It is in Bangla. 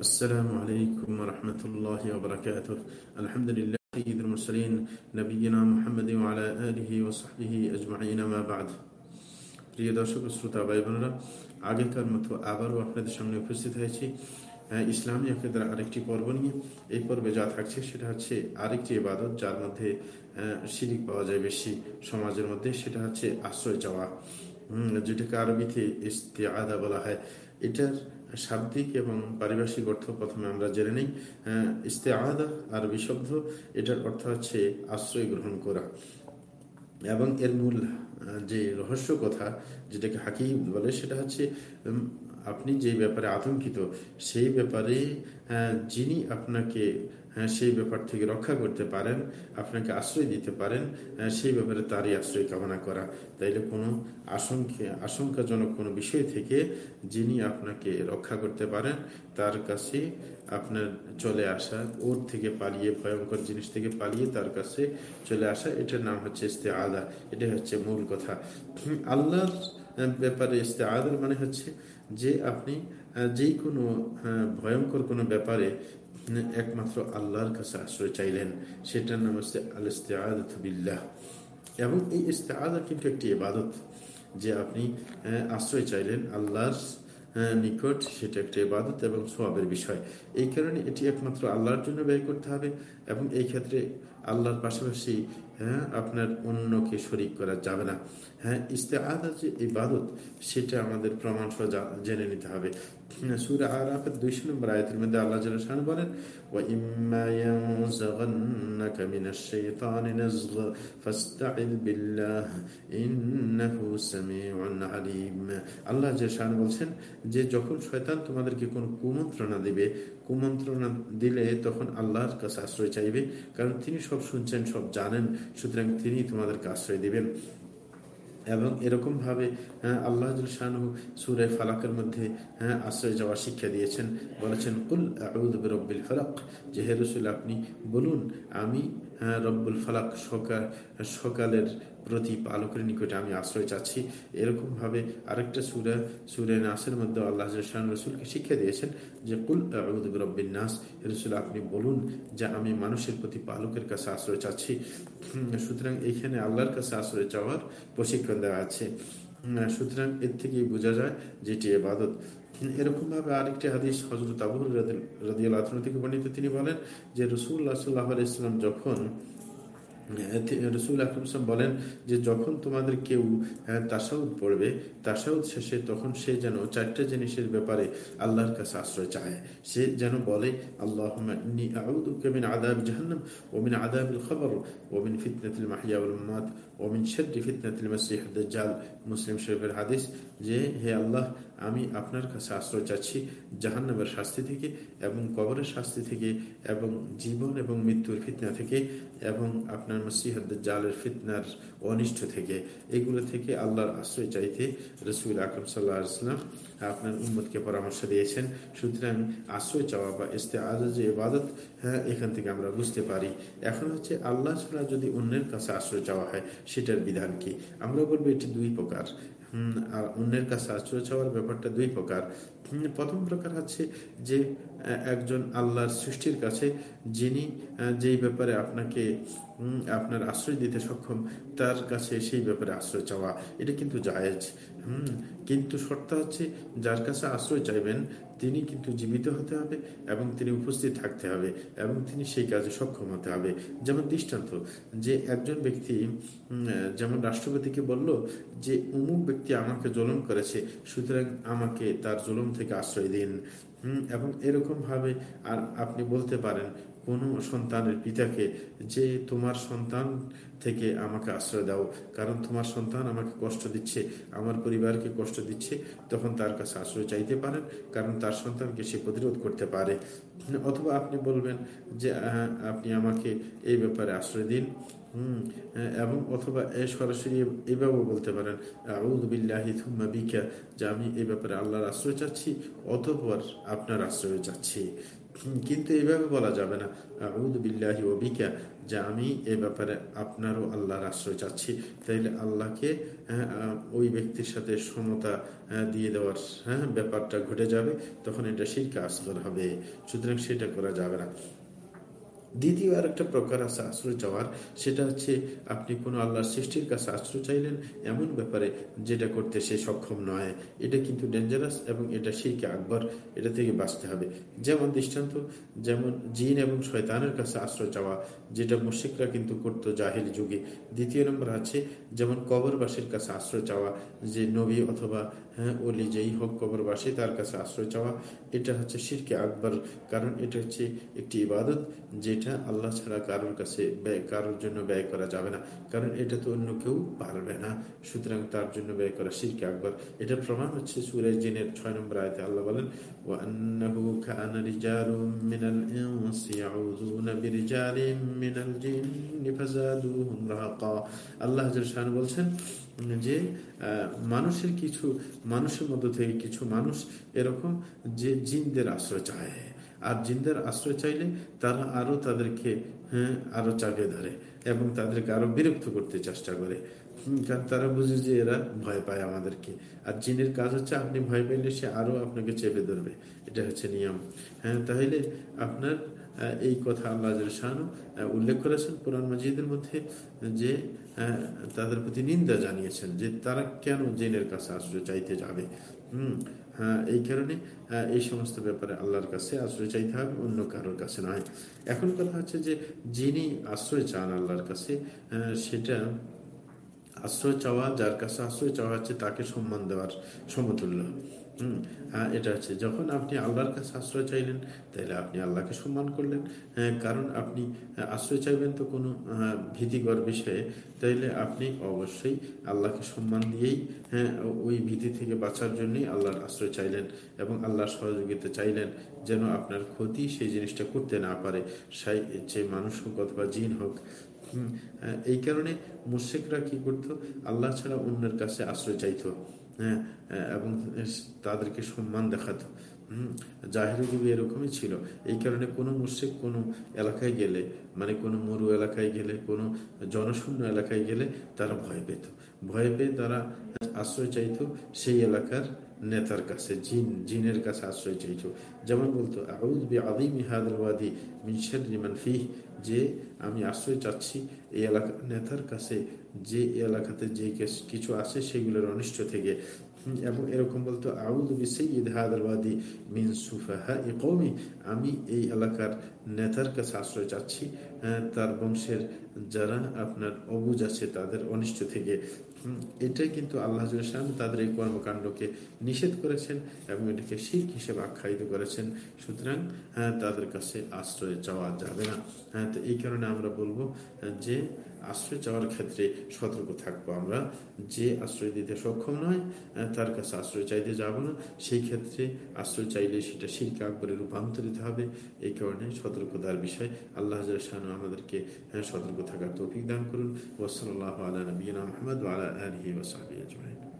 السلام عليكم ورحمة الله وبركاته الحمد لله سيد المرسلين نبينا محمد وعلى آله وصحبه أجمعين ما بعد প্রিয় দর্শক শ্রোতা ভাই বোনেরা আগেকার মতো আবারও আপনাদের সামনে উপস্থিত হয়েছি ইসলামী আকিদার আরেকটি পর্ব নিয়ে এই পর্বে যা থাকছে সেটা হচ্ছে আরেকটি ইবাদত যার মধ্যে শিরিক পাওয়া যায় বেশি সমাজের মধ্যে সেটা হচ্ছে আশ্রয় চাওয়া যেটাকে আরবিতে ইস্তে আদা বলা হয় এটার শাব্দিক এবং পারিভাষিক অর্থ প্রথমে আমরা জেনে নিই। ইস্তে আলাদা আরবি শব্দ, এটার অর্থ হচ্ছে আশ্রয় গ্রহণ করা। এবং এর মূল যে রহস্য কথা, যেটাকে হাকি বলে, সেটা হচ্ছে আপনি যে ব্যাপারে আতঙ্কিত, সেই ব্যাপারে যিনি আপনাকে সেই ব্যাপার থেকে রক্ষা করতে পারেন, আপনাকে আশ্রয় দিতে পারেন সেই ব্যাপারে তারই আশ্রয় কামনা করা। তাইলে কোনো আশঙ্কা, আশঙ্কাজনক কোনো বিষয় থেকে যিনি আপনাকে রক্ষা করতে পারেন, তার কাছে আপনার চলে আসা, ওর থেকে পালিয়ে, ভয়ঙ্কর জিনিস থেকে পালিয়ে তার কাছে চলে আসা, এটার নাম হচ্ছে ইস্তে আদা এটা হচ্ছে মূল কথা। আল্লাহর ব্যাপারে ইস্তে আদার মানে হচ্ছে যে আপনি যে কোনো ভয়ঙ্কর কোনো ব্যাপারে একমাত্র আল্লাহর কাছে আশ্রয় চাইলেন, সেটার নাম হচ্ছে আল ইস্তেআবিল্লাহ এবং এই ইস্তেআদা কিন্তু একটি ইবাদত যে আপনি আশ্রয় চাইলেন আল্লাহর নিকট, সেটা একটা ইবাদত এবং সোয়াবের বিষয়। এই কারণে এটি একমাত্র আল্লাহর জন্য ব্যয় করতে হবে এবং এই ক্ষেত্রে আল্লাহর পাশাপাশি হ্যাঁ আপনার অন্যকে শরিক করা যাবে না। হ্যাঁ ইস্তে আদা যে ইবাদত, সেটা আমাদের প্রমাণ জেনে নিতে হবে। বলছেন যে যখন শয়তান তোমাদেরকে কোন কুমন্ত্রণা দিবে, কুমন্ত্রণা দিলে তখন আল্লাহর কাছে আশ্রয় চাইবে। কারণ তিনি সব শুনছেন, সব জানেন, সুতরাং তিনি তোমাদেরকে আশ্রয় দিবেন। এবং এরকম ভাবে হ্যাঁ, আল্লাহ শাহু সুরে ফালাকের মধ্যে হ্যাঁ আশ্রয় যাওয়ার শিক্ষা দিয়েছেন। বলেছেন কুল রব্বিল ফালাক। যে হে আপনি বলুন আমি রব্বুল ফালাক সকাল সকালের প্রতি পালকের নিকটে আমি আশ্রয় চাচ্ছি। এরকমভাবে আরেকটা সুরা, সুরে নাসের মধ্যে আল্লাহ রসুলকে শিক্ষা দিয়েছেন যে, কুল রব্বিন নাস রসুল আপনি বলুন যে, আমি মানুষের প্রতি পালকের কাছে আশ্রয় চাচ্ছি। সুতরাং এইখানে আল্লাহর কাছে আশ্রয় চাওয়ার প্রশিক্ষণ দেওয়া আছে। সুতরাং এর থেকেই বোঝা যায় যেটি এবাদত এরকম ভাবে আরেকটি হাদিস হজরত আবুল রাদিয়াল থেকে বর্ণিত। তিনি বলেন যে রসুল্লাহ সাল্লাহ আলাইসলাম যখন রসুল আকরম বলেন যে যখন তোমাদের কেউ তাসাউদ পড়বে, তাসাউদ শেষে তখন সে যেন চারটা জিনিসের ব্যাপারে আল্লাহর কাছে আশ্রয় চায়। সে যেন বলে আল্লাহ মিন আদাব জাহান্নাম ওমিন আদাবিল খবর ওমিন ফিতনাতুল মাহিয়া মাত ওমিন শররি ফিতনাতুল মাসিহ দাজ্জাল মুসলিম শরীফের হাদিস যে, হে আল্লাহ, আমি আপনার কাছে আশ্রয় চাচ্ছি জাহান্নামের শাস্তি থেকে এবং কবরের শাস্তি থেকে এবং জীবন এবং মৃত্যুর ফিতনা থেকে এবং আপনার মসিহদ জালের ফিতনার অনিষ্ট থেকে, এগুলো থেকে আল্লাহর আশ্রয় চাইতে রসুল আকরম সাল্লাহাম আপনার উম্মদকে পরামর্শ দিয়েছেন। সুতরাং আশ্রয় চাওয়া বা ইস্তে আজ যে ইবাদত হ্যাঁ এখান থেকে আমরা বুঝতে পারি। এখন হচ্ছে আল্লাহ ছাড়া যদি অন্যের কাছে আশ্রয় চাওয়া হয়, সেটার বিধান কি? আমরা বলব এটি দুই প্রকার। আর অন্যের কাছে আশ্রয় চাওয়ার ব্যাপারটা দুই প্রকার। প্রথম প্রকার হচ্ছে যে একজন আল্লাহর সৃষ্টির কাছে যিনি যেই ব্যাপারে আপনাকে আপনার আশ্রয় দিতে সক্ষম, তার কাছে সেই ব্যাপারে আশ্রয় চাওয়া, এটা কিন্তু জায়েজ। হুম, কিন্তু শর্ত হচ্ছে যার কাছে আশ্রয় চাইবেন, তিনি কিন্তু জীবিত হতে হবে এবং তিনি উপস্থিত থাকতে হবে এবং তিনি সেই কাজে সক্ষম হতে হবে। যেমন দৃষ্টান্ত, যে একজন ব্যক্তি যেমন রাষ্ট্রপতিকে বলল যে, অমুক ব্যক্তি আমাকে জলম করেছে, সুতরাং আমাকে তার জলম থেকে আশ্রয় দিন। এবং এরকম ভাবে আর আপনি বলতে পারেন কোনো সন্তানের পিতাকে যে তোমার সন্তান থেকে আমাকে আশ্রয় দাও, কারণ তোমার সন্তান আমাকে কষ্ট দিচ্ছে, আমার পরিবারকে কষ্ট দিচ্ছে, তখন তার কাছে আশ্রয় চাইতে পারেন, কারণ তার সন্তানকে সে প্রতিরোধ করতে পারে। অথবা আপনি বলবেন যে আপনি আমাকে এই ব্যাপারে আশ্রয় দিন। এবং অথবা সরাসরি এভাবেও বলতে পারেন বিকা যে আমি এই ব্যাপারে আল্লাহর আশ্রয় চাচ্ছি অতপর আপনার আশ্রয় চাচ্ছি। কিন্তু এইভাবে বলা যাবে না বিল্লাহি বিকা যে আমি এ ব্যাপারে আপনারও আল্লাহর আশ্রয় চাচ্ছি। তাইলে আল্লাহকে হ্যাঁ, ওই ব্যক্তির সাথে সমতা দিয়ে দেওয়ার হ্যাঁ ব্যাপারটা ঘটে যাবে তখন এটা শিরকে আসগর হবে। সুতরাং সেটা করা যাবে না। দ্বিতীয় আর একটা প্রকার আছে আশ্রয় চাওয়ার, সেটা হচ্ছে আপনি কোনো আল্লাহর সৃষ্টির কাছে আশ্রয় চাইলেন, এমন ব্যাপারে যেটা করতে সে সক্ষম নয়। এটা কিন্তু ডেঞ্জারাস এবং এটা শিরকে আকবর, এটা থেকে বাঁচতে হবে। যেমন দৃষ্টান্ত, যেমন জিন এবং শয়তানের কাছে আশ্রয় চাওয়া, যেটা মুশিকরা কিন্তু করতো জাহির যুগে। দ্বিতীয় নম্বর আছে, যেমন কবরবাসীর কাছে আশ্রয় চাওয়া, যে নবী অথবা হ্যাঁ ওলি যেই হোক কবরবাসী তার কাছে আশ্রয় চাওয়া, এটা হচ্ছে শিরকে আকবর। কারণ এটা হচ্ছে একটি ইবাদত যেটা আল্লাহ ছাড়া কারোর কাছে ব্যয় কারোর জন্য ব্যয় করা যাবে না। কারণ এটা তো অন্য কেউ পারবে না। সুতরাং তার জন্য ব্যয় করা শিরকে আকবর। এটা প্রমাণ হচ্ছে সুরাজ জিনের ছয় নম্বর আয়তে আল্লাহ বলেন আল্লাহ বলছেন যে মানুষের কিছু মানুষের মধ্য থেকে কিছু মানুষ এরকম যে জিনদের আশ্রয় চায়। আর জিনদের আশ্রয় চাইলে তারা আরও তাদেরকে হ্যাঁ আরও চাপে ধরে এবং তাদেরকে আরও বিরক্ত করতে চেষ্টা করে। কারণ তারা বুঝে যে এরা ভয় পায় আমাদেরকে। আর জিনের কাজ হচ্ছে আপনি ভয় পাইলে সে আরও আপনাকে চেপে ধরবে। এটা হচ্ছে নিয়ম। হ্যাঁ তাহলে আপনার এই কথা আল্লাহ শাহানু উল্লেখ করেছেন কোরআন মজিদের মধ্যে, যে তাদের প্রতি নিন্দা জানিয়েছেন যে তারা কেন জেনের কাছে আশ্রয় চাইতে যাবে। হম হ্যাঁ এই কারণে এই সমস্ত ব্যাপারে আল্লাহর কাছে আশ্রয় চাইতে হবে, অন্য কারোর কাছে নয়। এখন কথা হচ্ছে যে যিনি আশ্রয় চান আল্লাহর কাছে সেটা আশ্রয় চাওয়া, যার কাছে আশ্রয় চাওয়া হচ্ছে তাকে সম্মান দেওয়ার সমতুল্য। হম এটা হচ্ছে যখন আপনি আল্লাহর কাছে আশ্রয় চাইলেন তাহলে আপনি আল্লাহকে সম্মান করলেন। কারণ আপনি আশ্রয় চাইবেন তো কোনো ভীতিকর বিষয়ে, তাইলে আপনি অবশ্যই আল্লাহকে সম্মান দিয়েই হ্যাঁ ওই ভীতি থেকে বাঁচার জন্যই আল্লাহর আশ্রয় চাইলেন এবং আল্লাহর সহযোগিতা চাইলেন যেন আপনার ক্ষতি সেই জিনিসটা করতে না পারে। যে মানুষ হোক অথবা জিন হোক এই কারণে মুর্শেকরা কি করত? আল্লাহ ছাড়া অন্যের কাছে আশ্রয় চাইত হ্যাঁ এবং তাদেরকে সম্মান দেখাতো জাহের যুগে এরকমই ছিল। এই কারণে কোনো মুর্শিক কোনো এলাকায় গেলে মানে কোনো মরু এলাকায় গেলে, কোনো জনশূন্য এলাকায় গেলে তারা ভয় পেত। ভয় পেয়ে তারা আশ্রয় চাইতো, সেই এলাকার নেতার কাছে, জিন, জিনের কাছে আশ্রয় চাইতো। যেমন বলতো আউদ বি আদিম হাদি মিনশার ফিহ যে আমি আশ্রয় চাচ্ছি এই এলাকা, নেতার কাছে, যে এলাকাতে যে কিছু আছে সেগুলোর অনিষ্ট থেকে। এবং এরকম বলতো আউদি মিন আমি এই এলাকার নেতার কাছে আশ্রয় চাচ্ছি তার বংশের যারা আপনার অবুজ আছে তাদের অনিষ্ট থেকে। এটাই কিন্তু আল্লাহ তাদের এই কর্মকাণ্ডকে নিষেধ করেছেন এবং এটাকে শিখ হিসেবে আখ্যায়িত করেছেন। সুতরাং তাদের কাছে আশ্রয় চাওয়া যাবে না। হ্যাঁ তো এই কারণে আমরা বলব যে আশ্রয় চাওয়ার ক্ষেত্রে সতর্ক থাকব আমরা। যে আশ্রয় দিতে সক্ষম নয় তার কাছে আশ্রয় চাইতে যাব না। সেই ক্ষেত্রে আশ্রয় চাইলে সেটা শিল্প আকবরে রূপান্তরিত হবে। এই কারণে সতর্কতার বিষয় আল্লাহ আমাদেরকে সতর্ক থাকার তৌফিক দান করুন। ওসল আল্লাহ আলা নবীনা আহমদ আলা আলহি ওসাহি আজমাইন।